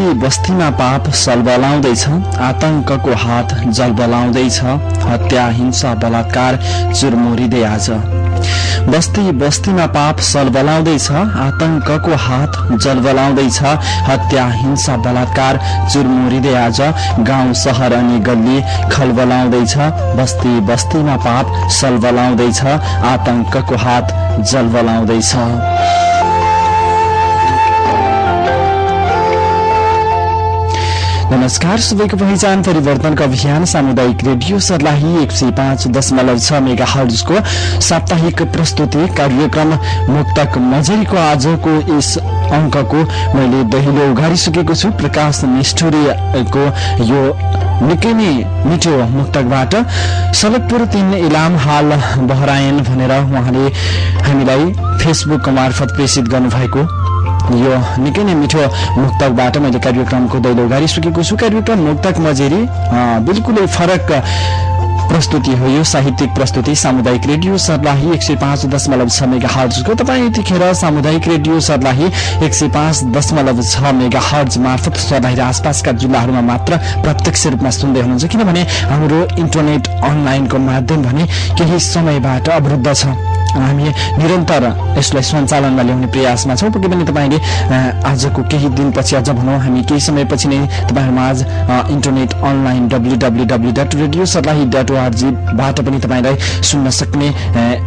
बस्ती बस्तीमा पाप सलबलाउँदैछ आतंकको हात जलबलाउँदैछ हत्या हिंसा बलात्कार चुरमुरिँदै आज। बस्ती बस्तीमा पाप सलबलाउँदैछ आतंकको हात जलबलाउँदैछ हत्या हिंसा बलात्कार चुरमुरिँदै आज गाउँ सहर अनि गल्ली खलबलाउँदैछ। बस्ती बस्तीमा पाप सलबलाउँदैछ आतंकको हात जलबलाउँदैछ। नमस्कार सबैको पहिचान परिवर्तनको अभियान सामुदायिक रेडियो सर्लाही एक सय पाँच दशमलव छ मेगा हर्जको साप्ताहिक प्रस्तुति कार्यक्रम मुक्तक मजरीको आजको यस अङ्कको मैले दहिलो उघारिसकेको छु। प्रकाश निष्ठुरीको यो निकै नै मिठो मुक्तकबाट। सलकपुर तीन इलाम हाल बहरायन भनेर उहाँले हामीलाई फेसबुक मार्फत प्रेषित गर्नुभएको यो निकै नै मिठो मुक्तकबाट मैले कार्यक्रमको दैलो गाडिसकेको छु। कार्यक्रम मुक्तक मजेरी बिल्कुलै फरक प्रस्तुति हो यो साहित्यिक प्रस्तुति सामुदायिक रेडियो सर्लाही एक सय पाँच दशमलव छ मेगा हर्जको तपाईँ यतिखेर सामुदायिक रेडियो सर्लाही एक सय पाँच दशमलव छ मेगा हर्ज मार्फत सर्लाही र आसपासका जिल्लाहरूमा मात्र प्रत्यक्ष रूपमा सुन्दै हुनुहुन्छ। किनभने हाम्रो इन्टरनेट अनलाइनको माध्यम भने केही समयबाट अवरुद्ध छ। हामी निरन्तर यसलाई सञ्चालनमा ल्याउने प्रयासमा छौँ। पक्कै पनि तपाईँले आजको केही दिनपछि अझ भनौँ हामी केही समयपछि नै तपाईँहरूमा आज internet online W W W dot radio Sarlahi dot ओआरजीबाट पनि तपाईँलाई सुन्न सक्ने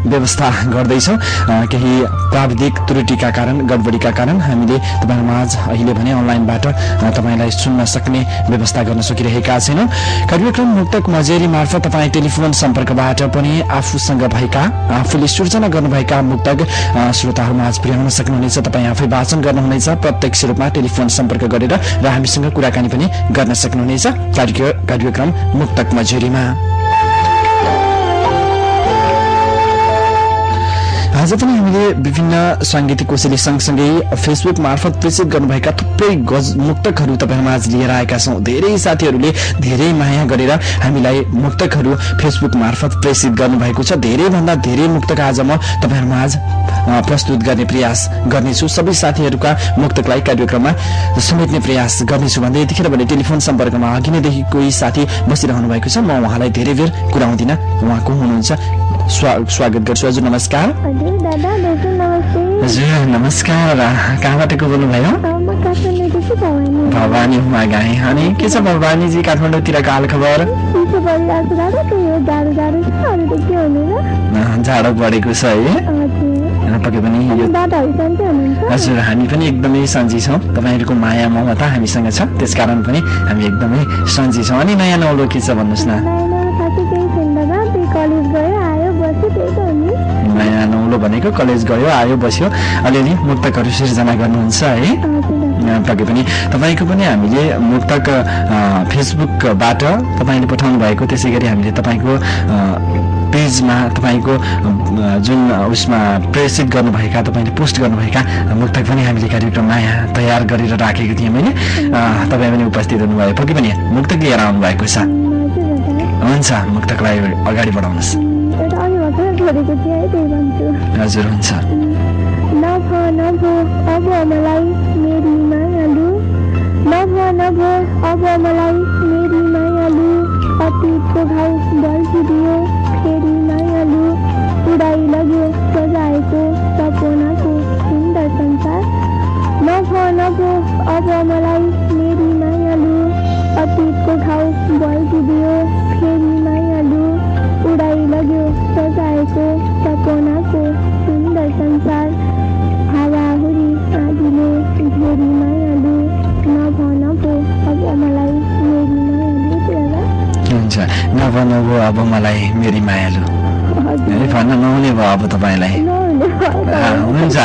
व्यवस्था गर्दैछौँ। केही प्राविधिक त्रुटिका कारण गडबडीका कारण हामीले तपाईँहरूमा आज अहिले भने अनलाइनबाट तपाईँलाई सुन्न सक्ने व्यवस्था गर्न सकिरहेका छैनौँ। कार्यक्रम मुक्तक मजेरी मार्फत तपाईँ टेलिफोन सम्पर्कबाट पनि आफूसँग भएका आफूले सृजना गर्नुभएका मुक्तक श्रोताहरूमा आज पुर्याउन सक्नुहुनेछ। तपाईँ आफै वाचन गर्नुहुनेछ प्रत्यक्ष रूपमा टेलिफोन सम्पर्क गरेर र हामीसँग कुराकानी पनि गर्न सक्नुहुनेछ। कार्यक्रम मुक्तक मजुरीमा आज पनि हामीले विभिन्न साङ्गीतिक कोशली सँगसँगै फेसबुक मार्फत प्रेषित गर्नुभएका थुप्रै गज मुक्तकहरू तपाईँहरूमा आज लिएर आएका छौँ। धेरै साथीहरूले धेरै माया गरेर हामीलाई मुक्तकहरू फेसबुक मार्फत प्रेषित गर्नुभएको छ। धेरैभन्दा धेरै मुक्तक आज म तपाईँहरूमा आज प्रस्तुत गर्ने प्रयास गर्नेछु। सबै साथीहरूका मुक्तकलाई कार्यक्रममा समेट्ने प्रयास गर्नेछु भन्दै यतिखेर भने टेलिफोन सम्पर्कमा अघि नैदेखि कोही साथी बसिरहनु भएको छ। म उहाँलाई धेरै बेर कुराउँदिन। उहाँको हुनुहुन्छ। स्वागत गर्छु। हजुर नमस्कार। हजुर नमस्कार। कहाँबाट को बोल्नुभयो भवानी। हुमा गाई अनि के छ भवानीजी? काठमाडौँतिरको हाल खबर? जाडो बढेको छ। है। पक्कै पनि हजुर हामी पनि एकदमै सन्जी छौँ। तपाईँहरूको माया ममता हामीसँग छ। त्यसकारण पनि हामी एकदमै सन्जी छौँ। अनि नयाँ नौलो के छ भन्नुहोस् न? नयाँ नौलो भनेको कलेज गयो आयो बस्यो। अलिअलि मुक्तकहरू सिर्जना गर्नुहुन्छ है। पक्कै पनि। तपाईँको पनि हामीले मुक्तक फेसबुकबाट तपाईँले पठाउनु भएको त्यसै गरी हामीले तपाईँको पेजमा तपाईँको जुन उसमा प्रेसित गर्नुभएका तपाईँले पोस्ट गर्नुभएका मुक्तक पनि हामीले कार्यक्रममा यहाँ तयार गरेर राखेको थियौँ मैले तपाईँ पनि उपस्थित हुनुभयो। पक्कै पनि मुक्तक लिएर आउनु भएको छ। हुन्छ मुक्तकलाई अगाडि बढाउनुहोस्। हजुर हुन्छ। नभ नभ अब मलाई मेरी मायालु। नभ अब मलाई मायालु। अतीतको घाउ बल्झिदियो। उडाइ लग्यो सजाएको सपनाको सुन्दर संसार। नभ नभ अब मलाई मेरी मायालु अतीतको घाउ बल्झिदियो फेरि मायालु उडाइ लग्यो सजाएको सपनाको सुन्दर संसार। हावाहुरी आँधीले घेरी मायालु। नभ नभो अब मलाई मेरी मायालु। हुन्छ। नभ नभो अब मलाई मेरी मायालु। भन्न नहुने भयो अब तपाईँलाई। हुन्छ।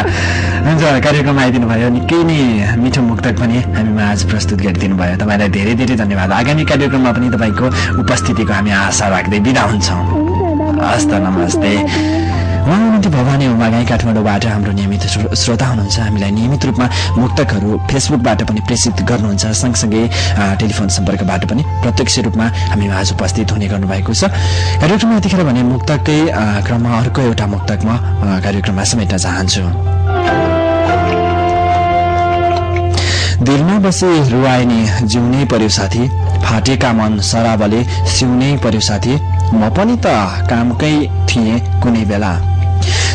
हुन्छ कार्यक्रममा आइदिनु भयो। निकै नै मिठो मुक्तक पनि हामीमा आज प्रस्तुत गरिदिनु भयो। तपाईँलाई धेरै धेरै धन्यवाद। आगामी कार्यक्रममा पनि तपाईँको उपस्थितिको हामी आशा राख्दै बिदा हुन्छौँ। हस् त नमस्ते। उहाँ हुनुहुन्थ्यो भवानी उमागाई काठमाडौँबाट हाम्रो नियमित श्रोता हुनुहुन्छ। हामीलाई नियमित रूपमा मुक्तकहरू फेसबुकबाट पनि प्रेषित गर्नुहुन्छ। सँगसँगै टेलिफोन सम्पर्कबाट पनि प्रत्यक्ष रूपमा हामी आज उपस्थित हुने गर्नुभएको छ। कार्यक्रममा यतिखेर भने मुक्तकै क्रममा अर्को एउटा मुक्तक म कार्यक्रममा समेट्न चाहन्छु। दिलमा बसे रुवाइने जिउनै पर्यो साथी। फाटेका मन सराबले सिउनै पर्यो साथी। म पनि त कामकै थिएँ कुनै बेला।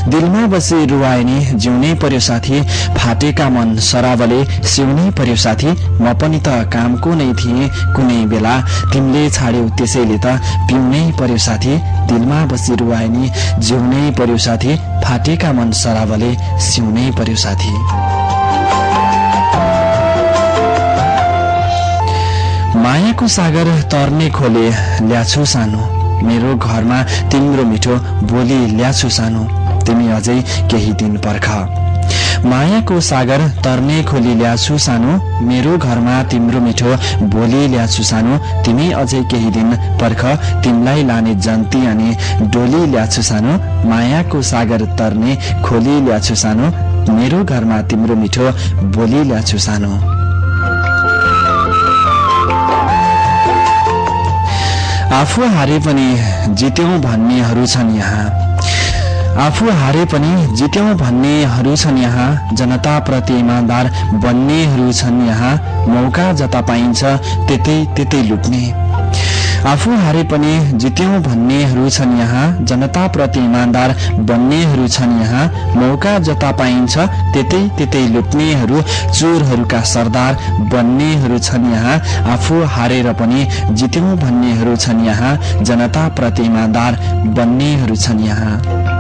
दिलमा बसी रुवाइने जिउनै पर्यो साथी फाटेका मन सराबले सिउनै पर्यो साथी म पनि त कामको नै थिएँ कुनै बेला। तिमीले छाड्यौ त्यसैले त पिउनै पर्यो साथी दिलमा बसी रुवाइने जिउनै पर्यो साथी फाटेका मन सराबले सिउनै पर्यो साथी। मायाको सागर तर्ने खोले ल्याछु सानो। मेरो घरमा तिम्रो मिठो बोली ल्याछु सानो। तिमी अझै केही दिन पर्ख। मायाको सागर तर्ने खोली ल्याछु सानो। मेरो घरमा तिम्रो मिठो बोली ल्याछु सानो। तिमी अझै केही दिन पर्ख। तिमीलाई लाने जन्ती अनि डोली ल्याछु सानो। मायाको सागर तर्ने खोली ल्याछु सानो। मेरो घरमा तिम्रो मिठो बोली ल्याछु सानो। आफू हारे पनि जित्यौं भन्नेहरू छन् यहाँ। आफू हारे पनि जित्यौं भन्नेहरू छन् यहाँ। जनताप्रति इमान्दार बन्नेहरू छन् यहाँ। मौका जता पाइन्छ त्यतै त्यतै लुट्ने। आफू हारे पनि जित्यौं भन्नेहरू छन् यहाँ। जनताप्रति इमान्दार बन्नेहरू छन् यहाँ। मौका जता पाइन्छ त्यतै त्यतै लुट्नेहरू चोरहरूका सरदार बन्नेहरू छन् यहाँ। आफू हारेर पनि जित्यौं भन्नेहरू छन् यहाँ। जनताप्रति इमान्दार बन्नेहरू छन् यहाँ।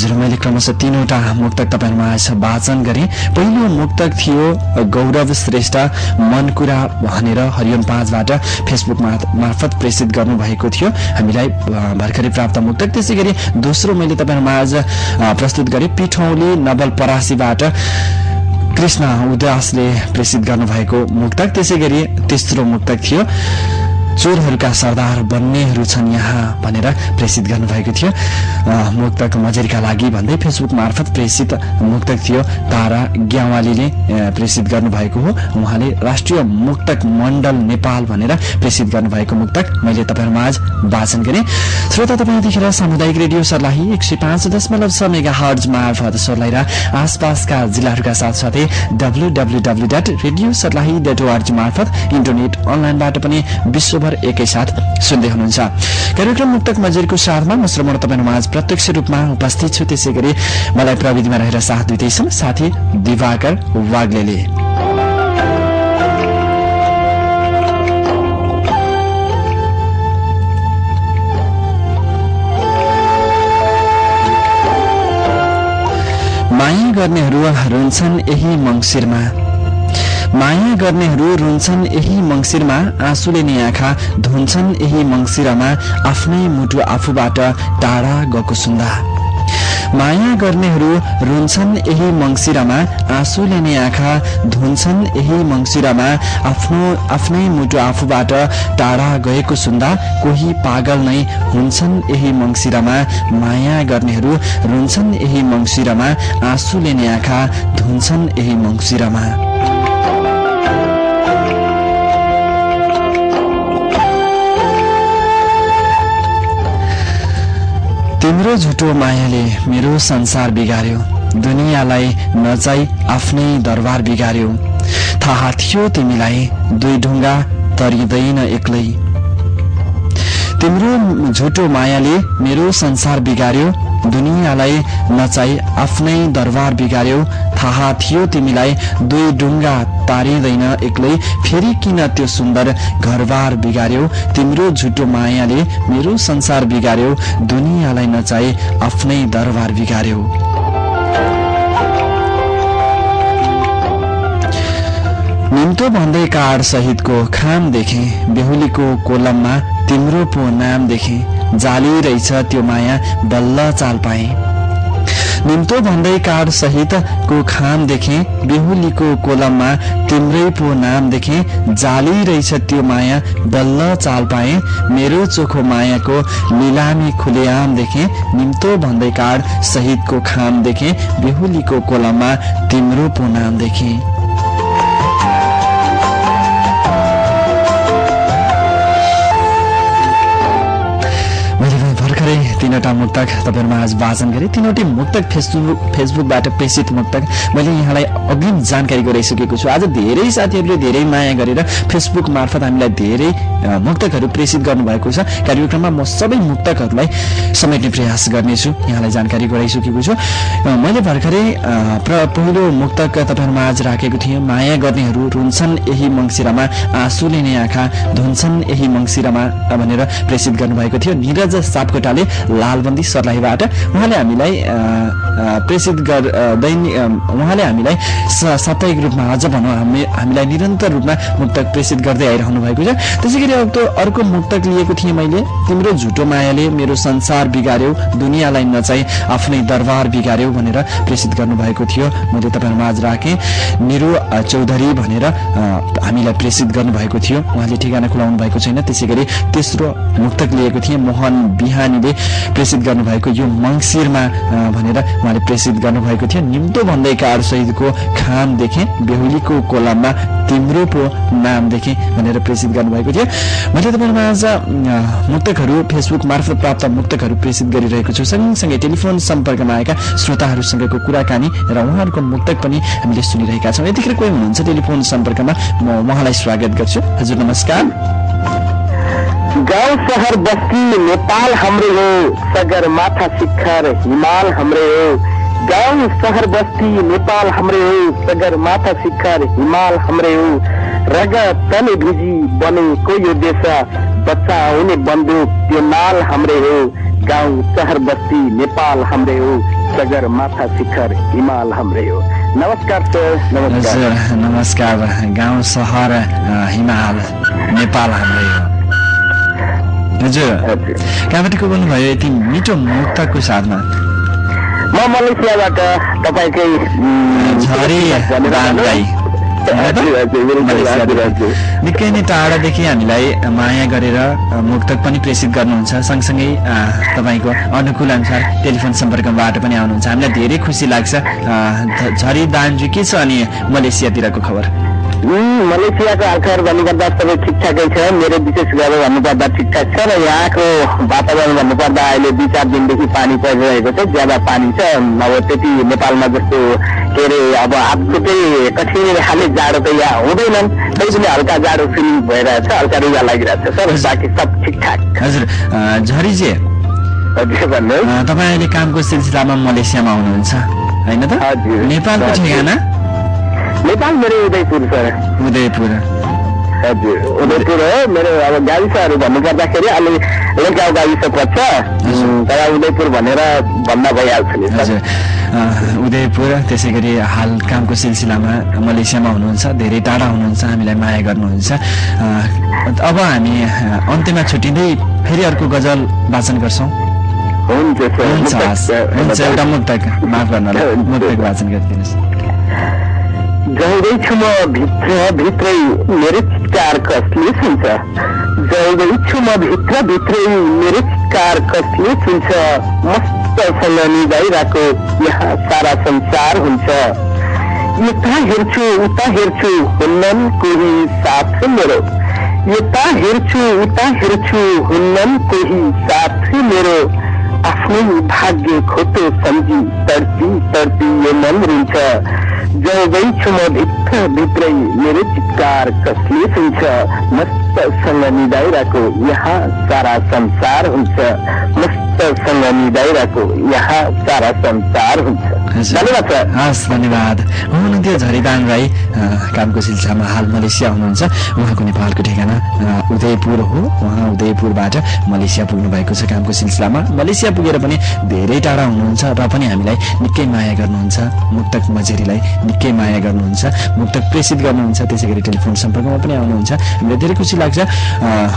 हजुर मैले क्रमशः तीनवटा मुक्तक तपाईँहरूमा आज वाचन गरेँ। पहिलो मुक्तक थियो गौरव श्रेष्ठ मन कुरा भनेर हरियन पाँचबाट फेसबुक मार्फत प्रेसित गर्नुभएको थियो। हामीलाई भर्खरै प्राप्त मुक्तक। त्यसै गरी दोस्रो मैले तपाईँहरूमा आज प्रस्तुत गरेँ पिठौली नवलपरासीबाट कृष्ण उदासले प्रेसित गर्नुभएको मुक्तक। त्यसै गरी तेस्रो मुक्तक थियो। चोरहरूका सरदार बन्नेहरू छन् यहाँ भनेर प्रेसित गर्नुभएको थियो। मुक्तक मजेरीका लागि भन्दै फेसबुक मार्फत प्रेसित मुक्तक थियो। तारा ग्यावालीले प्रेसित गर्नुभएको हो। उहाँले राष्ट्रिय मुक्तक मण्डल नेपाल भनेर प्रेसित गर्नुभएको मुक्तक। मैले तपाईँहरूमा आज वाचन गरेँ। श्रोता तपाईँ यतिखेर सामुदायिक रेडियो सर्लाही एक सय पाँच दशमलव छ मेगा हर्ज मार्फत सर्लाही र आसपासका जिल्लाहरूका साथसाथै W W W dot radio Sarlahi dot org मार्फत इन्टरनेट अनलाइनबाट पनि विश्वभर खबर एकैसाथ सुन्दै हुनुहुन्छ। कार्यक्रम मुक्तक मजेरको साथमा म श्रमण आज प्रत्यक्ष रूपमा उपस्थित छु त्यसै गरी मलाई प्रविधिमा रहेर साथ दिँदैछन् साथी दिवाकर वाग्ले माया गर्नेहरू रुन्छन् यही मङ्सिरमा। माया गर्नेहरू रुन्छन् यही मङ्सिरमा आँसुले नि आँखा धुन्छन् यही मङ्सिरमा आफ्नै मुटु आफूबाट टाढा गएको सुन्दा। माया गर्नेहरू रुन्छन् यही मङ्सिरमा आँसुले नै आँखा धुन्छन् यही मङ्सिरमा आफ्नो आफ्नै मुटु आफूबाट टाढा गएको सुन्दा कोही पागल नै हुन्छन् यही मङ्सिरमा माया गर्नेहरू रुन्छन् यही मङ्सिरमा आँसुले नै आँखा धुन्छन् यही मङ्सिरमा। तिम्रो झुटो मायाले मेरो संसार बिगार्यो। दुनियाँलाई नचाई आफ्नै दरबार बिगार्यो। थाहा थियो तिमीलाई दुई ढुङ्गा तरिँदैन एक्लै। तिम्रो झुटो मायाले मेरो संसार बिगार्यो। दुनियाँलाई नचाई आफ्नै दरबार बिगार्यो। थाहा थियो तिमीलाई दुई डुङ्गा तारिँदैन एक्लै फेरि किन त्यो सुन्दर घरबार बिगार्यो? तिम्रो झुटो मायाले मेरो संसार बिगार्यो। दुनियाँलाई नचाई आफ्नै दरबार बिगार्यो। निम्तो भन्दै काड सहितको खाम देखे। बेहुलीको कोलममा तिम्रो पो नाम देखे। जाली रहेछ त्यो माया बल्ल चाल पाए। निम्तो भन्दै कार्ड सहितको खाम देखे बेहुलीको कोलममा तिम्रै पो नाम देखे जाली रहेछ त्यो माया बल्ल चाल पाए मेरो चोखो मायाको निलामी खुलेआम देखे निम्तो भन्दै कार्ड सहितको खाम देखे बेहुलीको कोलममा तिम्रो पो नाम देखे। तिनवटा मुक्तक तपाईँहरूमा आज वाचन गरेँ। तिनवटै मुक्तक फेसबुक फेसबुकबाट प्रेसित मुक्तक मैले यहाँलाई अग्रिम जानकारी गराइसकेको छु। आज धेरै साथीहरूले धेरै माया गरेर फेसबुक मार्फत हामीलाई धेरै मुक्तकहरू प्रेसित गर्नुभएको छ। कार्यक्रममा म सबै मुक्तकहरूलाई समेट्ने प्रयास गर्नेछु। यहाँलाई जानकारी गराइसकेको छु। मैले भर्खरै पहिलो मुक्तक तपाईँहरूमा आज राखेको थिएँ। माया गर्नेहरू रुन्छन् यही मङ्सिरामा आँसुले नै आँखा धुन्छन् यही मङ्सिरामा भनेर प्रेसित गर्नुभएको थियो। निरज सापकोटाले लालबन्दी सर्लाहीबाट उहाँले हामीलाई प्रेसित गर दैनिक उहाँले हामीलाई साप्ताहिक रूपमा अझ भनौँ हामी हामीलाई निरन्तर रूपमा मुक्तक प्रेसित गर्दै आइरहनु भएको छ। त्यसै गरी अब अर्को मुक्तक लिएको थिएँ मैले। तिम्रो झुटो मायाले मेरो संसार बिगार्यो दुनियाँलाई नचाहि आफ्नै दरबार बिगार्यो भनेर प्रेसित गर्नुभएको थियो। मैले तपाईँहरूमा आज राखेँ। निरु चौधरी भनेर हामीलाई प्रेसित गर्नुभएको थियो। उहाँले ठेगाना खुलाउनु भएको छैन। त्यसै गरी तेस्रो मुक्तक लिएको थिएँ। मोहन बिहानीले प्रेसित गर्नुभएको यो मङ्सिरमा भनेर उहाँले प्रेसित गर्नुभएको थियो निम्तो भन्दै कार खाम देखेँ बेहुलीको कोलममा तिम्रो पो नाम देखेँ भनेर प्रेसित गर्नुभएको थियो। मैले तपाईँहरूमा आज मुक्तकहरू फेसबुक मार्फत प्राप्त मुक्तकहरू प्रेसित गरिरहेको छु। सँगसँगै टेलिफोन सम्पर्कमा आएका श्रोताहरूसँगको कुराकानी र उहाँहरूको मुक्तक पनि हामीले सुनिरहेका छौँ। यतिखेर कोही हुनुहुन्छ टेलिफोन सम्पर्कमा म उहाँलाई स्वागत गर्छु। हजुर नमस्कार। गाउँ सहर बस्ती नेपाल हाम्रो हो सगरमाथा शिखर हिमाल हाम्रो हो। गाउँ सहर बस्ती नेपाल हाम्रो हो सगरमाथा शिखर हिमाल हाम्रो हो। रग तले भिजी बनेको यो देश बच्चा हुने बन्दुक त्यो नाल हाम्रै हो। गाउँ सहर बस्ती नेपाल हाम्रै हो सगरमाथा शिखर हिमाल हाम्रै हो। नमस्कार सर नमस्कार। नमस्कार। गाउँ सहर हिमाल नेपाल हाम्रै हो। हजुर। कहाँबाट को बोल्नुभयो यति मिठो मुक्तको साथमा? म मलेसियाबाट तपाईँकै झरी निकै नै टाढादेखि हामीलाई माया गरेर मुक्तक पनि प्रेसित गर्नुहुन्छ। सँगसँगै तपाईँको अनुकूल अनुसार टेलिफोन सम्पर्कबाट पनि आउनुहुन्छ। हामीलाई धेरै खुसी लाग्छ। झरी दानजु के छ अनि मलेसियातिरको खबर? मलेसियाको हालखबर भन्नुपर्दा सबै ठिकठाकै छ। मेरो विशेष गरेर भन्नुपर्दा ठिकठाक छ र यहाँको वातावरण भन्नुपर्दा अहिले दुई चार दिनदेखि पानी परिरहेको छ ज्यादा पानी छ। अब त्यति नेपालमा जस्तो के अरे अब आजको कठिन खाले जाडो त यहाँ हुँदैनन् पनि हल्का जाडो फिल भइरहेछ हल्का रुगा लागिरहेछ सर बाँकी सब ठिकठाक। हजुर झरीजी। तपाईँ अहिले कामको सिलसिलामा मलेसियामा हुनुहुन्छ होइन त? नेपालको ठेगाना? नेपाल मेरो उदयपुर सर। उदयपुर। हजुर उदयपुर हो। मेरो अब गाविसहरू भन्नु पर्दाखेरि अलि लेकाउ गाविस पर्छ तर उदयपुर भनेर भन्दा भइहाल्छ नि हजुर। उदयपुर त्यसै गरी हाल कामको सिलसिलामा मलेसियामा हुनुहुन्छ। धेरै टाढा हुनुहुन्छ। हामीलाई माया गर्नुहुन्छ। अब हामी अन्त्यमा छुट्टिँदै फेरि अर्को गजल वाचन गर्छौँ। हुन्छ हुन्छ एउटा मुक्तक। माफ गर्नु मुक्तक वाचन गरिदिनुहोस्। जाउँदैछु म भित्र भित्रै मेरो चित्कार कसले सुन्छ? जाउँदैछु म भित्र भित्रै मेरो चित्कार कसले सुन्छ? मस्तसँग निभाइरहेको यहाँ सारा संसार हुन्छ। यता हेर्छु उता हेर्छु हुन्नन् कोही साथ मेरो। यता हेर्छु उता हेर्छु हुन्नन् कोही साथ मेरो। आफ्नै भाग्य खोटो सम्झी तडपी तडपी यो मन रुन्छ। जाउँदैछु म भित्र मेरो चित्कार कसले सुन्छ मस्तसँग निधाइरहेको यहाँ सारा संसार हुन्छ। मस्तसँग निधाइरहेको यहाँ सारा संसार हुन्छ। हस् धन्यवाद। हुनुहुन्थ्यो झरिदान राई कामको सिलसिलामा हाल मलेसिया हुनुहुन्छ। उहाँको नेपालको ठेगाना उदयपुर हो। उहाँ उदयपुरबाट मलेसिया पुग्नु भएको छ कामको सिलसिलामा। मलेसिया पुगेर पनि धेरै टाढा हुनुहुन्छ। र पनि हामीलाई निकै माया गर्नुहुन्छ। मुक्तक मजेरीलाई निकै माया गर्नुहुन्छ। मुक्तक प्रेसित गर्नुहुन्छ। त्यसै गरी टेलिफोन सम्पर्कमा पनि आउनुहुन्छ। हामीलाई धेरै खुसी लाग्छ।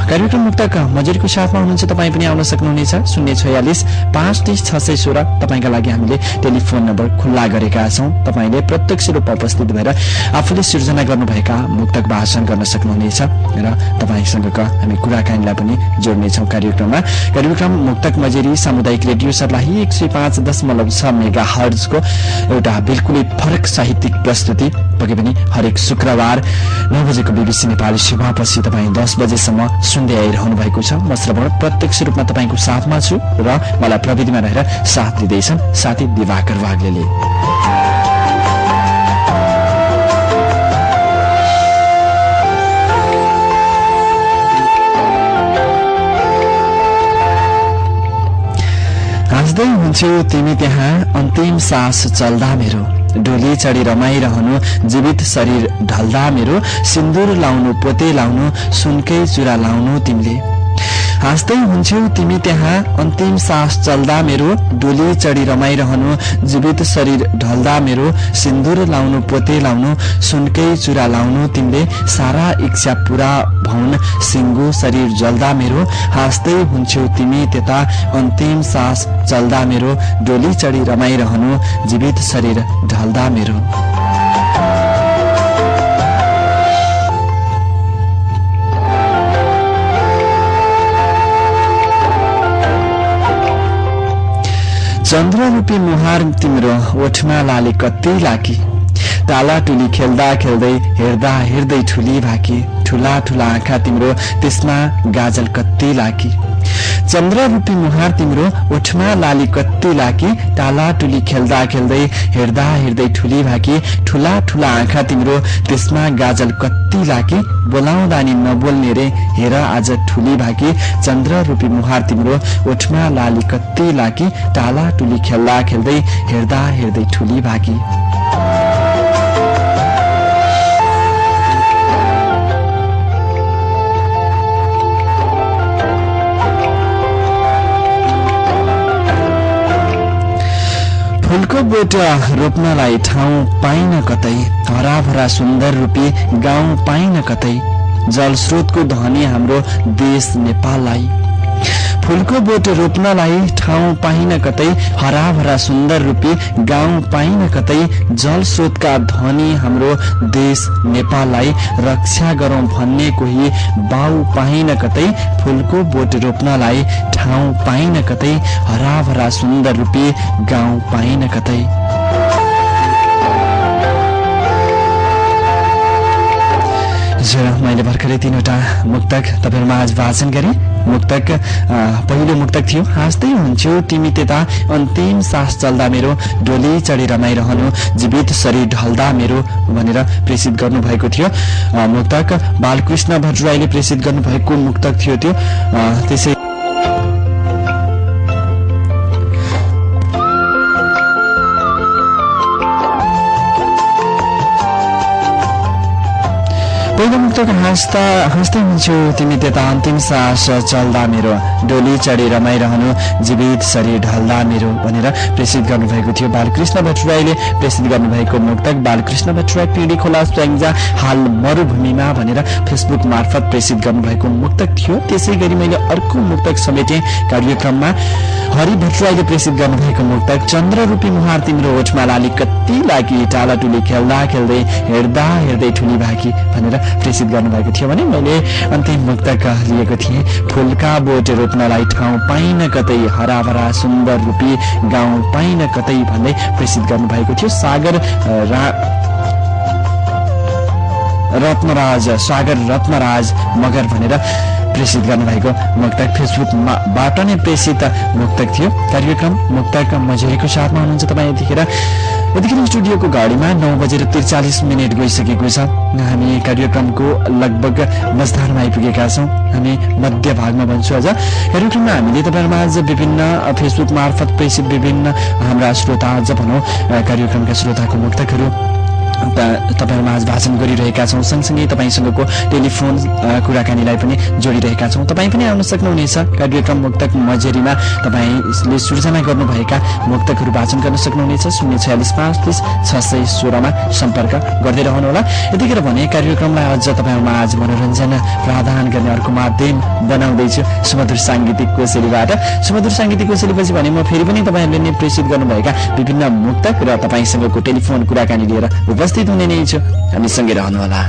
कार्यक्रम मुक्तक मजेरीको साथमा हुनुहुन्छ। तपाईँ पनि आउन सक्नुहुनेछ। शून्य छयालिस पाँच तिस छ सय सोह्र। तपाईँका लागि हामीले टेलिफोन नम्बर खुल्ला गरेका छौँ। तपाईँले प्रत्यक्ष रूपमा उपस्थित भएर आफूले सिर्जना गर्नुभएका मुक्तक भाषण गर्न सक्नुहुनेछ र तपाईँसँगका हामी कुराकानीलाई पनि जोड्नेछौँ कार्यक्रममा। कार्यक्रम मुक्तक मजेरी सामुदायिक रेडियो सर्लाही एक सय पाँच दशमलव छ मेगा हर्जको एउटा बिल्कुलै फरक साहित्यिक प्रस्तुति। पके पनि हरेक शुक्रबार नौ बजेको बिबिसी नेपाली सेवापछि तपाईँ दस बजेसम्म सुन्दै आइरहनु भएको छ। म श्रवण प्रत्यक्ष रूपमा तपाईँको साथमा छु र मलाई प्रविधिमा रहेर साथ दिँदैछन्। साथी दिवाकर वाग्लेले हाँस्दै तिमी त्यहाँ अन्तिम सास चल्दा मेरो। डोली चढी रमाइरहनु जीवित शरीर ढल्दा मेरो। सिन्दुर लाउनु पोते लाउनु सुनकै चुरा लाउनु तिमीले। हाँस्दै हुन्थ्यौ तिमी त्यहाँ। अन्तिम सास चल्दा मेरो डोली चढी रमाइरहनु जीवित शरीर ढल्दा मेरो सिन्दुर लाउनु पोते लाउनु सुनकै चुरा लाउनु तिमीले सारा इच्छा पुरा भौन सिङ्गो शरीर जल्दा मेरो हाँस्दै हुन्थ्यौ तिमी त्यता। अन्तिम सास चल्दा मेरो डोली चढी रमाइरहनु जीवित शरीर ढल्दा मेरो। चन्द्र रूपी मुहार तिम्रो ओठमा लाले कति लाकी। टाला टुली खेल्दा खेल्दै हेर्दा हेर्दै ठुली भाकी। ठुला ठुला आँखा तिम्रो त्यसमा गाजल कति लाकी। चन्द्र रूपी मुहार तिम्रो ओठमा लाली कति लाकी टाला टुली खेल्दा खेल्दै हेर्दा हेर्दै ठुली भाकी ठुला ठुला आँखा तिम्रो त्यसमा गाजल कति लाकी बोलाउँदा नि नबोल्ने रे हेर आज ठुली भाकी चन्द्र रूपी मुहार तिम्रो ओठमा लाली कति लाकी टाला टुली खेल्दा खेल्दै हेर्दा हेर्दै ठुली भाकी। फुलको बोट रोप्नलाई ठाउँ पाइन कतै हराभरा सुन्दर रूपी गाउँ पाइन कतै। जलस्रोतको धनी हाम्रो देश नेपाललाई। फुलको बोट रोप्नलाई ठाउँ पाइन कतै हराभरा सुन्दर रूपी गाउँ पाइन कतै। जल स्रोतका धनी हाम्रो देश नेपाललाई रक्षा गरौं भन्ने कोही बाउ पाइन कतै फुलको बोट रोप्नलाई ठाउँ पाइन कतै हराभरा सुन्दर रूपी गाउँ पाइन कतै। हजुर मैले भर्खरै तिनवटा मुक्तक तपाईँहरूमा आज वाचन गरेँ। मुक्तक पहिलो मुक्तक थियो। हाँस्दै हुन्थ्यो तिमी त्यता अन्तिम सास चल्दा मेरो डोली चढी रमाइरहनु जीवित शरीर ढल्दा मेरो भनेर प्रेसित गर्नुभएको थियो। मुक्तक बालकृष्ण भट्टराईले प्रेसित गर्नुभएको मुक्तक थियो त्यो। त्यसै मुक्तक हाँस्दा हाँस्दै हुन्छु तिमी त्यता अन्तिम सास चल्दा मेरो डोली चढी रमाइरहनु जीवित शरीर ढल्दा मेरो भनेर प्रेसित गर्नुभएको थियो बालकृष्ण भट्टराईले। प्रेसित गर्नुभएको मुक्तक बालकृष्ण भट्टराई पिँढी खोला स्व्याङ्जा हाल मरूभूमिमा भनेर फेसबुक मार्फत प्रेसित गर्नुभएको मुक्तक थियो। त्यसै गरी मैले अर्को मुक्तक समेटे कार्यक्रममा। हरि भट्टराईले प्रेसित गर्नुभएको मुक्तक चन्द्र रूपी मुहार तिम्रो ओठमा लाली कति लागि टाला टुली खेल्दा खेल्दै हेर्दा हेर्दै ठुली भाकी भनेर प्रेसित गर्नुभएको थियो भने मैले अन्तिम मुक्तक लिएको थिएँ। फुलका बोट रोप्नलाई ठाउँ पाइन कतै हराभरा सुन्दर रूपी गाउँ पाइन कतै भन्दै प्रेसित गर्नुभएको थियो। सागर रा रत्नराज सागर रत्नराज मगर भनेर प्रेसित गर्नुभएको मुक्तक फेसबुकबाट नै प्रेसित मुक्तक थियो। कार्यक्रम मुक्तक मजेको साथमा हुनुहुन्छ तपाईँ यतिखेर। यतिखेर स्टुडियोको घडीमा नौ बजेर त्रिचालिस मिनट गइसकेको छ। हामी कार्यक्रमको लगभग मजधारमा आइपुगेका छौँ। हामी मध्य भागमा भन्छौँ अझ कार्यक्रममा हामीले तपाईँहरूमा आज विभिन्न फेसबुक मार्फत प्रेसित विभिन्न हाम्रा श्रोता अझ भनौँ। कार्यक्रमका श्रोताको मुक्तकहरू तपाईँहरूमा आज भाषण गरिरहेका छौँ। सँगसँगै तपाईँसँगको टेलिफोन कुराकानीलाई पनि जोडिरहेका छौँ। तपाईँ पनि आउन सक्नुहुनेछ। कार्यक्रम मुक्तक मजेरीमा तपाईँले सृजना गर्नुभएका मुक्तकहरू वाचन गर्न सक्नुहुनेछ। शून्य छयालिस पाँच तिस छ सय सोह्रमा सम्पर्क गर्दै रहनुहोला। यतिखेर भने कार्यक्रमलाई अझ तपाईँहरूमा आज मनोरञ्जन प्रावधान गर्ने अर्को माध्यम बनाउँदैछु। सुमधुर साङ्गीतिक कोसेलीबाट। सुमधुर साङ्गीतिक कोसेलीपछि भने म फेरि पनि तपाईँहरूले नै प्रेसित गर्नुभएका विभिन्न मुक्तक र तपाईँसँगको टेलिफोन कुराकानी लिएर उपस्थित हुने नै छु। हामीसँगै रहनुहोला।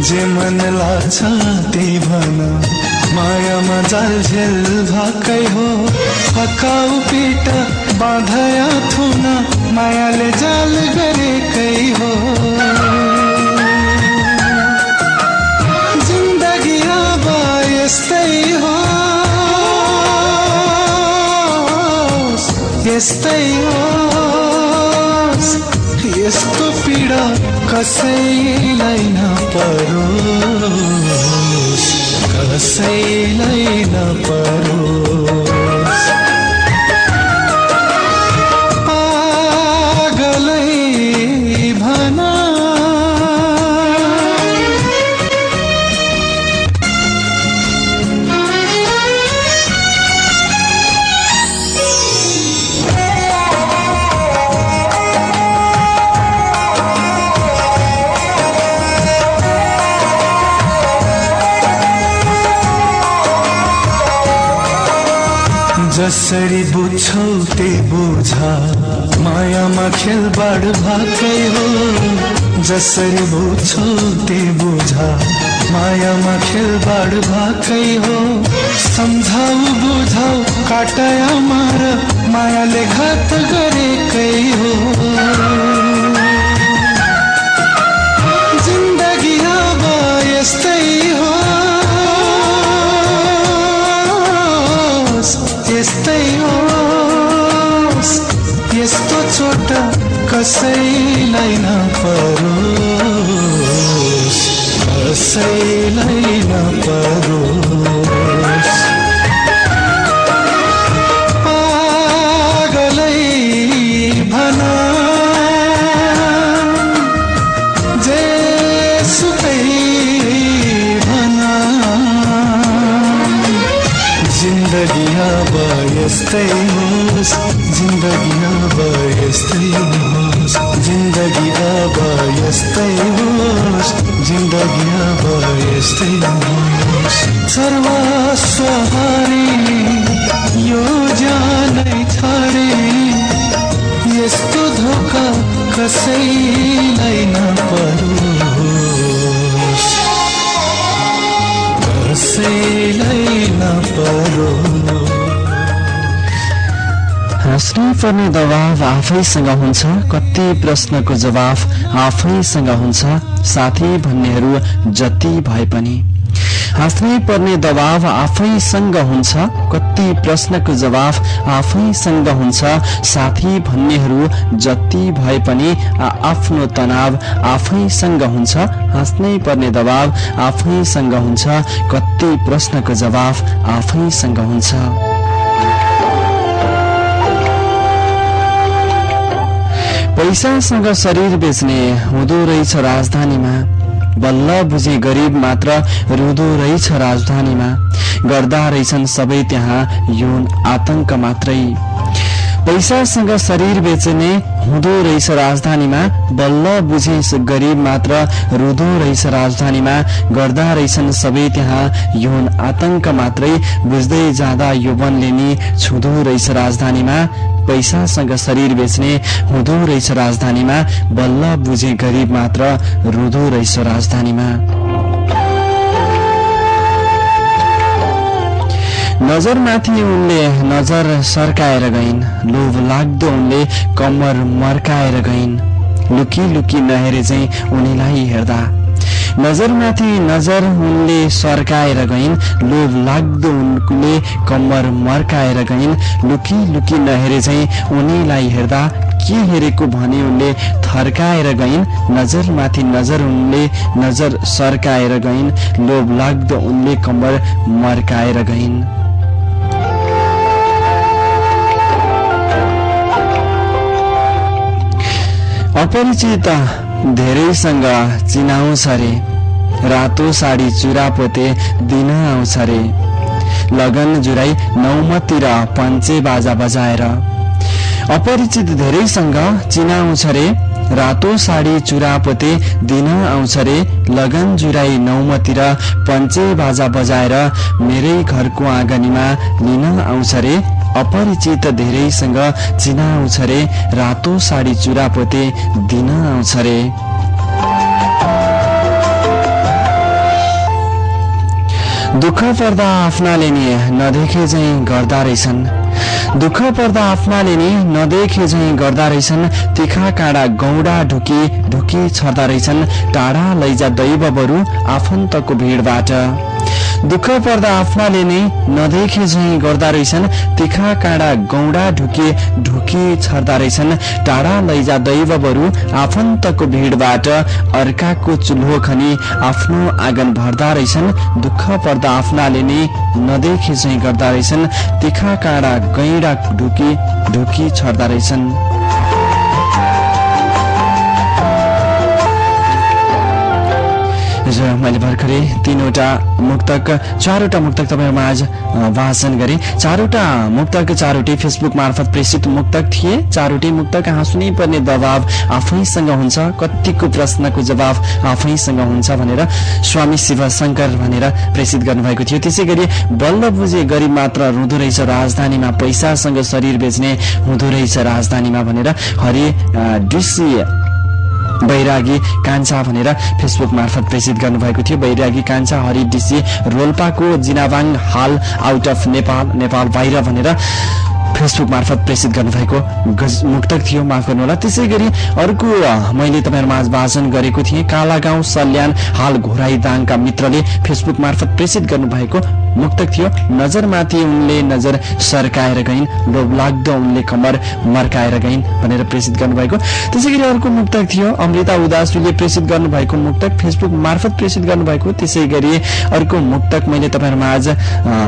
जे मन लाग्छ त्यही भन। मायामा जालझेल भएकै हो। फकाउ पिट बाँधया थुन। मायाले जाल गरेकै हो। जिन्दगी अब यस्तै हो। यस्तै होस् यस्तो पीडा कसैलाई नपरोस् कसैलाई नपरोस्। जसरी बुझ्छौ त्यही बुझ मायामा खेलबाड भएकै हो। जसरी बुझ्छौ त्यही बुझ मायामा खेलबाड भएकै हो। सम्झाउ बुझाउ काटया मार मायाले घात गरेकै हो। जिन्दगी अब यस्तै होस् कसैलाई नपरोस्। कसैलाई नपरोस्। पागलै भना। जे भना। यस्तै होस् जिन्दगी अब यस्तै होस्। सर्वस्व हारे यो जानै छाडे यस्तो धोका कसैलाई नपरोस् पर्ने दबाव आफैसँग हुन्छ? कति प्रश्नको जवाफ आफैसँग हुन्छ? साथी भन्नेहरू जति भए पनि। हाँस्नै पर्ने दबाव आफैसँग हुन्छ? कति प्रश्नको जवाफ आफैसँग हुन्छ? साथी भन्नेहरू जति भए पनि आफ्नो तनाव आफैसँग हुन्छ? हाँस्नै पर्ने दबाव आफैसँग हुन्छ? कति प्रश्नको जवाफ आफैसँग हुन्छ? पैसासँग शरीर बेच्ने हुँदो रहेछ राजधानीमा। बल्ल बुझे गरिब मात्र रुँदो रहेछ राजधानीमा। गर्दा रहेछन् सबै त्यहाँ यौन आतंक मात्रै। पैसासँग शरीर बेच्ने हुँदो रहेछ राजधानीमा। बल्ल बुझे गरिब मात्र रुदो रहेछ राजधानीमा। गर्दा रहेछन् सबै त्यहाँ यौन आतंक मात्रै। बुझ्दै जाँदा यौवनले नि छुँदो रहेछ राजधानीमा। पैसासँग शरीर बेच्ने हुँदो रहेछ राजधानीमा बल्ल बुझे गरिब मात्र रुदो रहेछ राजधानीमा। नजरमाथि उनले नजर सर्काएर गइन् लोभ लाग्दो उनले कम्मर मर्काएर गइन्। लुकी लुकी नहेरे चाहिँ उनीलाई हेर्दा नजरमाथि नजर उनले सर्काएर गइन् लोभ लाग्दो उनले कम्मर मर्काएर गइन्। लुकी लुकी नहेरे चाहिँ उनीलाई हेर्दा के हेरेको भने उनले थर्काएर गइन्। नजरमाथि नजर उनले नजर सर्काएर गइन्। लोभ लाग्दो उनले कम्मर मर्काएर गइन्। अपरिचित धेरैसँग चिनाउँछ रे। रातो साडी चुरापोते दिन आउँछ रे। लगन जुराई नौमतिर पञ्चे बाजा बजाएर। अपरिचित धेरैसँग चिनाउँछ रे। रातो साडी चुरापोते दिन आउँछ रे। लगन जुराई नौमतिर पञ्चे बाजा बजाएर मेरै घरको आँगनीमा लिन आउँछ रे। अपरिचित धेरैसँग चिनाउँछ रे रातो साडी चुरापोते दिन आउँछ रे दुःख पर्दा आफ्नाले नि नदेखे चाहिँ गर्दा रहेछन्। दुःख पर्दा आफ्नाले नि नदेखे झैँ गर्दा रहेछन्। तिखा काँडा गौडा ढुकी ढुकी छर्दा रहेछन्। टाढा लैजा दैव बरु आफन्तको भिडबाट। दुःख पर्दा आफ्नाले नै नदेखे झै गर्दा रहेछन्। तिखा काँडा गौडा ढुके ढुकी छर्दा रहेछन्। टाढा लैजा दैव बरु आफन्तको भिडबाट अर्काको चुल्हो खनी आफ्नो आँगन भर्दा रहेछन्। दुःख पर्दा आफ्नाले नै नदेखे झै गर्दा रहेछन्। तिखा काँडा गैडा ढुकी ढुकी छर्दा रहेछन्। आज मैले भर्खरै तिनवटा मुक्तक चारवटा मुक्तक तपाईँहरूमा आज वाचन गरेँ। चारवटा मुक्तक चारवटै फेसबुक मार्फत प्रेसित मुक्तक थिए। चारवटै मुक्तक हाँस्नै पर्ने दबाव आफैसँग हुन्छ? कतिको प्रश्नको जवाब आफैसँग हुन्छ भनेर स्वामी शिवशङ्कर भनेर प्रेसित गर्नुभएको थियो। त्यसै गरी बल्ल बुझे गरी मात्र रुँदो रहेछ राजधानीमा पैसासँग शरीर बेच्ने हुँदो रहेछ राजधानीमा भनेर हरि डिसी बैरागी कान्छा भनेर फेसबुक मार्फत प्रेसित गर्नुभएको थियो। बैरागी कान्छा हरि डिसी रोल्पाको जिनावाङ हाल आउट अफ नेपाल नेपाल बाहिर भनेर फेसबुक मार्फत प्रेसित गर्नुभएको मुक्तक थियो। माफ गर्नुहोला। त्यसै गरी अर्को मैले तपाईँहरूमा वाचन गरेको थिएँ। कालागाउँ सल्यान हाल घोराई दाङका मित्रले फेसबुक मार्फत प्रेसित गर्नुभएको मुक्तक थियो। नजरमाथि उनले नजर सर्काएर गइन् लोभ उनले कमर मर्काएर गइन् भनेर प्रेसित गर्नुभएको। त्यसै गरी अर्को मुक्तक थियो। अमृता उदासुले प्रेसित गर्नुभएको मुक्तक फेसबुक मार्फत प्रेसित गर्नुभएको। त्यसै गरी अर्को मुक्तक मैले तपाईँहरूमा आज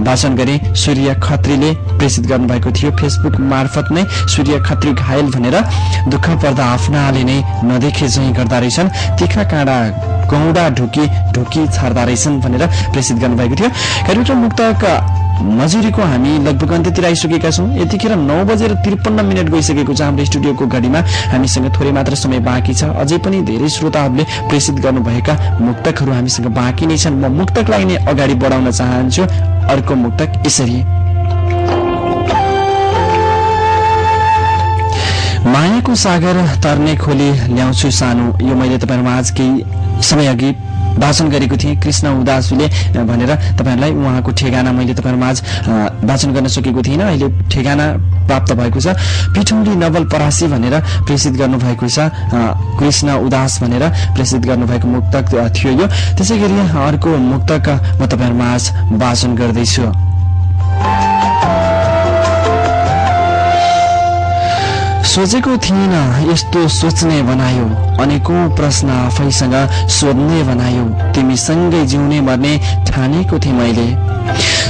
भाषण गरेँ। सूर्य खत्रीले प्रेसित गर्नुभएको थियो। फेसबुक मार्फत नै सूर्य खत्री घायल भनेर दुःख पर्दा आफ्नाले नै नदेखे झै गर्दा रहेछन्। तिखा काँडा गौडा ढुकी ढुकी छार्दा रहेछन् भनेर प्रेसित गर्नुभएको थियो। कार्यक्रम मुक्तक मजुरीको हामी लगभग अन्त्यतिर आइसकेका छौँ। यतिखेर नौ बजेर त्रिपन्न मिनट गइसकेको छ हाम्रो स्टुडियोको घडीमा। हामीसँग थोरै मात्र समय बाँकी छ। अझै पनि धेरै श्रोताहरूले प्रेसित गर्नुभएका मुक्तकहरू हामीसँग बाँकी नै छन्। म मुक्तकलाई नै अगाडि बढाउन चाहन्छु। अर्को मुक्तक यसरी। मायाको सागर तर्ने खोली ल्याउँछु सानो। यो मैले तपाईँहरूमा आज केही समय अघि भाषण गरेको थिएँ। कृष्ण उदासुले भनेर तपाईँहरूलाई उहाँको ठेगाना मैले तपाईँहरूमा आज भाषण गर्न सकेको थिइनँ। अहिले ठेगाना प्राप्त भएको छ। पिठौली नवल परासी भनेर प्रेसित गर्नुभएको छ। कृष्ण उदास भनेर प्रेसित गर्नुभएको मुक्तक थियो यो। त्यसै गरी अर्को मुक्तक म तपाईँहरूमा आज भाषण गर्दैछु। सोचेको थिइनँ यस्तो सोच्ने बनायो अनेकौं प्रश्न आफैसँग सोध्ने बनायो। तिमीसँगै जिउने मर्ने ठानेको थिएँ मैले।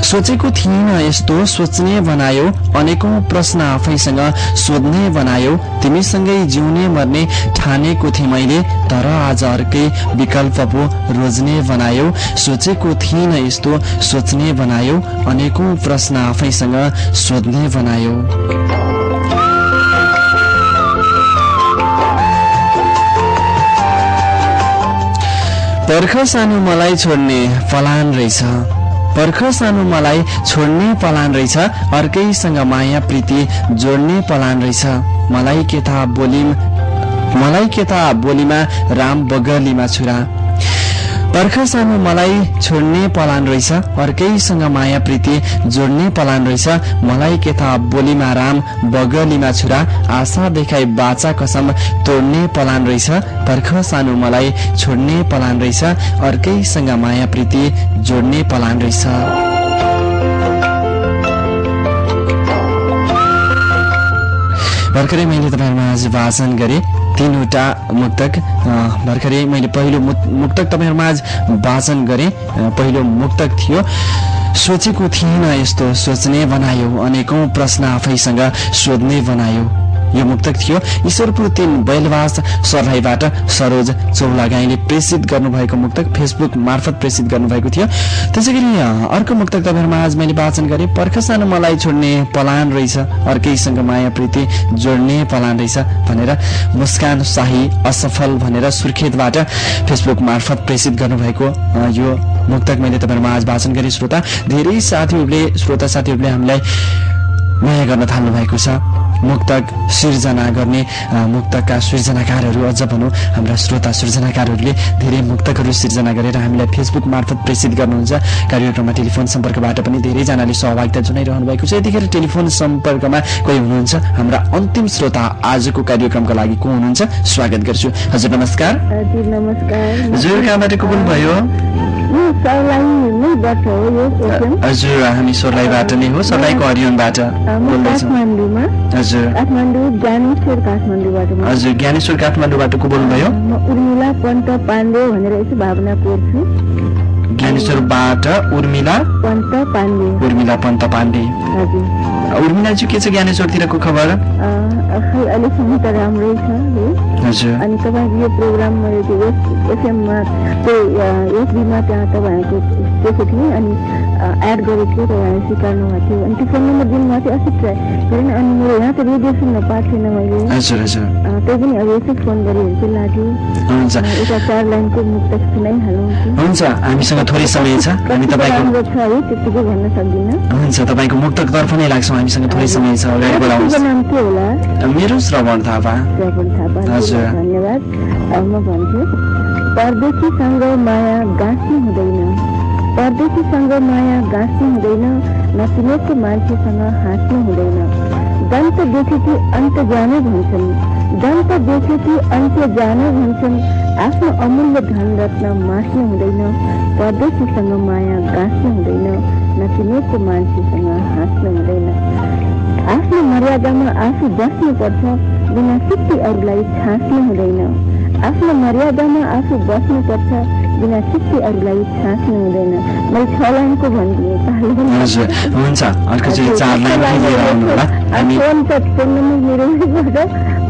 सोचेको थिइनँ यस्तो सोच्ने बनायो अनेकौं प्रश्न आफैसँग सोध्ने बनायो तिमीसँगै जिउने मर्ने ठानेको थिएँ मैले। तर आज अर्कै विकल्प पो रोज्ने बनायो सोचेको थिइनँ यस्तो सोच्ने बनायो अनेकौं प्रश्न आफैसँग सोध्ने बनायो। पर्ख सानो मलाई छोड्ने पलान रहेछ। पर्ख सानो मलाई छोड्ने पलान रहेछ। अर्कैसँग माया प्रीति जोड्ने पलान रहेछ। मलाई के थाहा बोलिम मलाई के थाहा बोलीमा राम बगलीमा छुरा। पर्ख सानो मलाई छोड्ने पलान रहेछ अर्कैसँग माया प्रीति जोड्ने पलान रहेछ। मलाई के थाहा बोलीमा राम बगलीमा छुरा आशा देखाई बाचा कसम तोड्ने पलान रहेछ। पर्ख सानो मलाई छोड्ने पलान रहेछ अर्कैसँग माया प्रीति जोड्ने पलान रहेछ। भर्खरै मैले तपाईँहरूमा आज वाचन गरेँ। तिनवटा मुक्तक। भर्खरै मैले पहिलो मुक्तक तपाईँहरूमा आज वाचन गरेँ। पहिलो मुक्तक थियो। सोचेको थिएन यस्तो सोच्ने बनायो। अनेकौं प्रश्न आफैसँग सोध्ने बनायो। यो मुक्तक थियो। ईश्वरपुर तीन बैलवास सरलाईबाट सरोज चौलागाईले प्रेसित गर्नुभएको मुक्तक फेसबुक मार्फत प्रेसित गर्नुभएको थियो। त्यसै गरी अर्को मुक्तक तपाईँहरूमा आज मैले वाचन गरेँ। पर्ख सानो मलाई छोड्ने पलान रहेछ अर्कैसँग माया प्रीति जोड्ने पलान रहेछ भनेर मुस्कान शाही असफल भनेर सुर्खेतबाट फेसबुक मार्फत प्रेसित गर्नुभएको यो मुक्तक मैले तपाईँहरूमा आज वाचन गरेँ। श्रोता धेरै साथीहरूले श्रोता साथीहरूले हामीलाई माया गर्न थाल्नु भएको छ। मुक्तक सिर्जना गर्ने मुक्तकका सृजनाकारहरू अझ भनौँ हाम्रा श्रोता सृजनाकारहरूले धेरै मुक्तकहरू सिर्जना गरेर हामीलाई फेसबुक मार्फत प्रेसित गर्नुहुन्छ। कार्यक्रममा टेलिफोन सम्पर्कबाट पनि धेरैजनाले सहभागिता जनाइरहनु भएको छ। यतिखेर टेलिफोन सम्पर्कमा कोही हुनुहुन्छ? हाम्रा अन्तिम श्रोता आजको कार्यक्रमका लागि को हुनुहुन्छ? स्वागत गर्छु। हजुर नमस्कार। हजुर कहाँबाट को बोल्नुभयो? हजुर हामी सोर्लाईबाट नै हो सोर्लाईको हरियोनबाट हजुर। हजुर ज्ञानेश्वर काठमाडौँबाट को बोल्नुभयो? उर्मिला पन्त पाण्डे भनेर यसो भावना कोर्छु। ज्ञानेश्वरबाट उर्मिला। उर्मिला पन्त पाण्डे। उर्मिलाजी के छ ज्ञानेश्वरतिरको खबर? हजुर। अनि तपाईँको यो प्रोग्राम मैले एफएममा एसबीमा त्यहाँ तपाईँहरूको दिएको थिएँ अनि एड गरेको थियो तपाईँहरूले स्वीकार्नु भएको थियो। अनि त्यो फोन नम्बर दिनुभएको थियो अस्ति ट्राई गरेन अनि मेरो यहाँ त रेडियो सुन्न पाएको थिएन मैले। हजुर हजुर। त्यही पनि अब यसो फोन गरेँ चाहिँ लाग्यो। हुन्छ। एउटा चार लाइनको मुक्त सुनाइहालौँ। हुन्छ हामीसँग थोरै समय छ हामी तपाईँको हुन्छ तपाईँको मुक्तकतर्फ नै लाग्छौँ हामीसँग थोरै समय छ अगाडि होला? मेरो श्रवण थापा। हजुर। धन्यवाद। म भन्छु परदेशीसँग माया गाँच्नु हुँदैन। परदेशीसँग माया गाँच्नु हुँदैन नचिनेको मान्छेसँग हाँस्नु हुँदैन। दन्त देखेकी अन्त जानु भन्छन्। दन्त देखेकी अन्त्य जानु भन्छन्। आफ्नो अमूल्य धन रत्न मास्नु हुँदैन परदेशीसँग माया गाँच्नु हुँदैन नचिनेको मान्छेसँग हाँस्नु हुँदैन। आफ्नो मर्यादामा आफू बस्नुपर्छ बिना सिक्की अरूलाई छाँच्नु हुँदैन। आफ्नो मर्यादामा आफू बस्नुपर्छ बिना सिक्की अरूलाई छाँच्नु हुँदैन। मैले छ लाइनको भनिदिएँ हजुर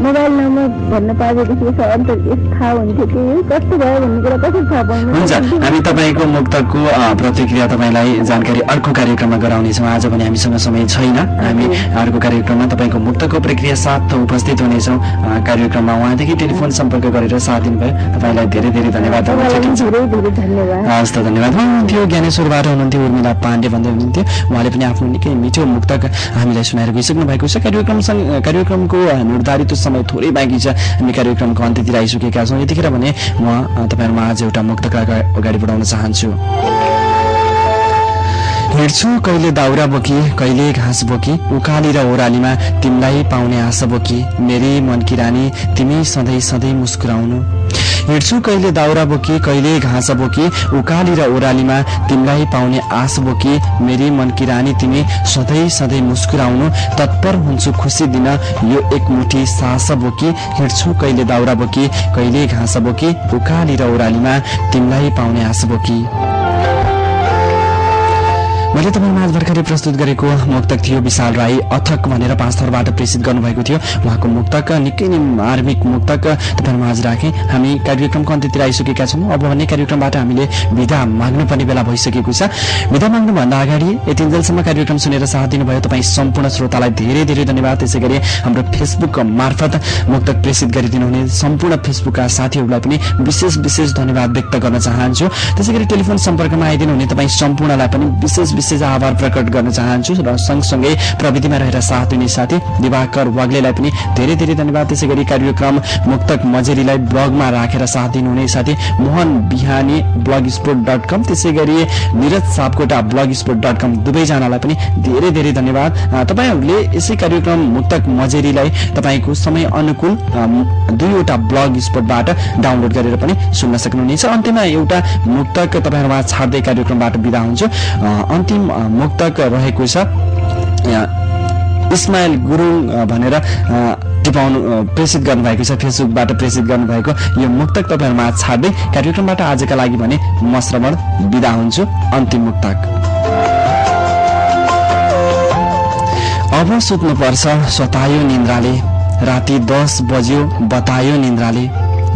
मोबाइल नम्बर भन्न यसो थाहा हुन्थ्यो कि? कस्तो भयो भन्ने कुरा कसरी थाहा पाउनु? हुन्छ हामी तपाईँको मुक्तकको अ, प्रतिक्रिया तपाईँलाई जानकारी अर्को कार्यक्रममा गराउनेछौँ। आज पनि हामीसँग समय छैन। हामी अर्को कार्यक्रममा तपाईँको मुक्तको प्रक्रिया साथ उपस्थित हुनेछौँ। कार्यक्रममा उहाँदेखि टेलिफोन सम्पर्क गरेर साथ दिनुभयो। तपाईँलाई। धेरै धेरै धन्यवाद। हस् त धन्यवाद। हुनुहुन्थ्यो ज्ञानेश्वरबाट हुनुहुन्थ्यो उर्मिला पाण्डे भन्दै हुनुहुन्थ्यो उहाँले पनि आफ्नो निकै मिठो मुक्तक हामीलाई सुनाएर गइसक्नु भएको छ। कार्यक्रमसँग कार्यक्रमको निर्धारित समय थोरै बाँकी छ। हामी कार्यक्रमको अन्त्यतिर आइसकेका छौँ। यतिखेर भने म तपाईँहरूमा आज एउटा मुक्तक अगा- अगाडि बढाउन चाहन्छु। हिँड्छु कहिले दाउरा बोकी कहिले घाँस बोकी उकाली र ओह्रालीमा तिमीलाई पाउने आशा बोकी। मेरी मनकी रानी तिमी सधैँ सधैँ मुस्कुराउनु। हिँड्छु कहिले दाउरा बोकी कहिले घाँस बोकी उकाली र ओह्रालीमा तिमीलाई पाउने आश बोकी मेरी मनकी रानी तिमी सधैँ सधैँ मुस्कुराउनु तत्पर हुन्छु खुसी दिन यो एक मुठी सास बोकी हिँड्छु कहिले दाउरा बोकी कहिले घाँस बोकी उकाली र ओह्रालीमा तिमीलाई पाउने आश बोकी। मैले तपाईँ माझ भर्खरै प्रस्तुत गरेको मुक्तक थियो विशाल राई अथक भनेर पाँच थरबाट प्रेषित गर्नुभएको थियो। उहाँको मुक्तक निकै नै मार्मिक मुक्तक तपाईँ माझ राखेँ। हामी कार्यक्रमको अन्त्यतिर आइसकेका छौँ। अब भन्ने कार्यक्रमबाट हामीले विधा माग्नुपर्ने बेला भइसकेको छ। विधा माग्नुभन्दा अगाडि यतिन्जेलसम्म कार्यक्रम सुनेर साथ दिनुभयो तपाईँ सम्पूर्ण श्रोतालाई धेरै धेरै धन्यवाद। त्यसै गरी हाम्रो फेसबुक मार्फत मुक्तक प्रेषित गरिदिनुहुने सम्पूर्ण फेसबुकका साथीहरूलाई पनि विशेष विशेष धन्यवाद व्यक्त गर्न चाहन्छु। त्यसै गरी टेलिफोन सम्पर्कमा आइदिनुहुने तपाईँ सम्पूर्णलाई पनि विशेष विशेष आभार प्रकट गर्न चाहन्छु र सँगसँगै प्रविधिमा रहेर साथ दिने साथी दिवाकर वाग्लेलाई पनि धेरै धेरै धन्यवाद। त्यसै गरी कार्यक्रम मुक्तक मजेरीलाई ब्लगमा राखेर साथ दिनुहुने साथी Mohan Bihani blogspot dot com त्यसै गरी Niraj Sapkota blogspot dot com दुवैजनालाई पनि धेरै धेरै धन्यवाद। तपाईँहरूले यसै कार्यक्रम मुक्तक मजेरीलाई तपाईँको समय अनुकूल दुईवटा ब्लग स्पोर्टबाट डाउनलोड गरेर पनि सुन्न सक्नुहुनेछ। अन्त्यमा एउटा मुक्तक तपाईँहरूमा छाड्दै कार्यक्रमबाट बिदा हुन्छु। अन्तिम मुक्तक रहेको छ। इस्माइल गुरुङ भनेर टिपाउनु प्रेसित गर्नुभएको छ फेसबुकबाट प्रेसित गर्नुभएको। यो मुक्तक तपाईँहरूमा छाड्दै कार्यक्रमबाट आजका लागि भने म श्रवण विदा हुन्छु। अन्तिम मुक्तक। अब सुत्नुपर्छ सतायो निन्द्राले। राति दस बज्यो बतायो निन्द्राले।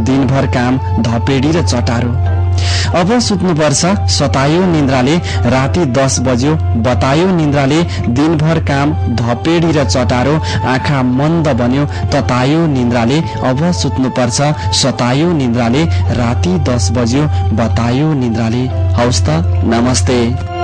दिनभर काम धपेडी र चटारो। अब सुत्नुपर्छ सतायो निन्द्राले राति दस बज्यो बतायो निन्द्राले दिनभर काम धपेडी र चटारो आँखा मन्द बन्यो ततायो निन्द्राले अब सुत्नुपर्छ सतायो निन्द्राले राति दस बज्यो बतायो निन्द्राले। हौस् त नमस्ते।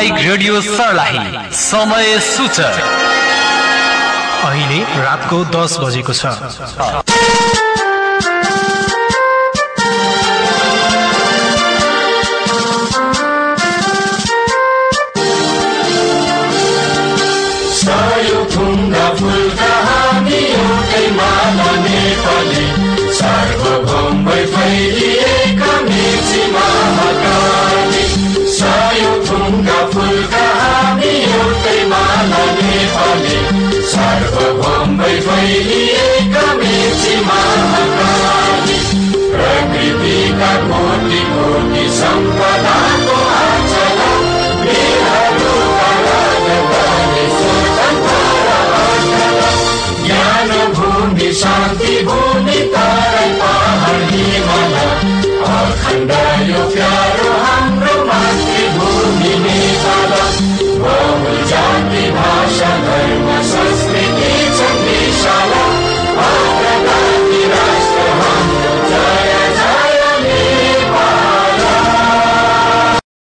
सामुदायिक रेडियो सर्लाही समय सूचक। अहिले रातको दस बजेको छ।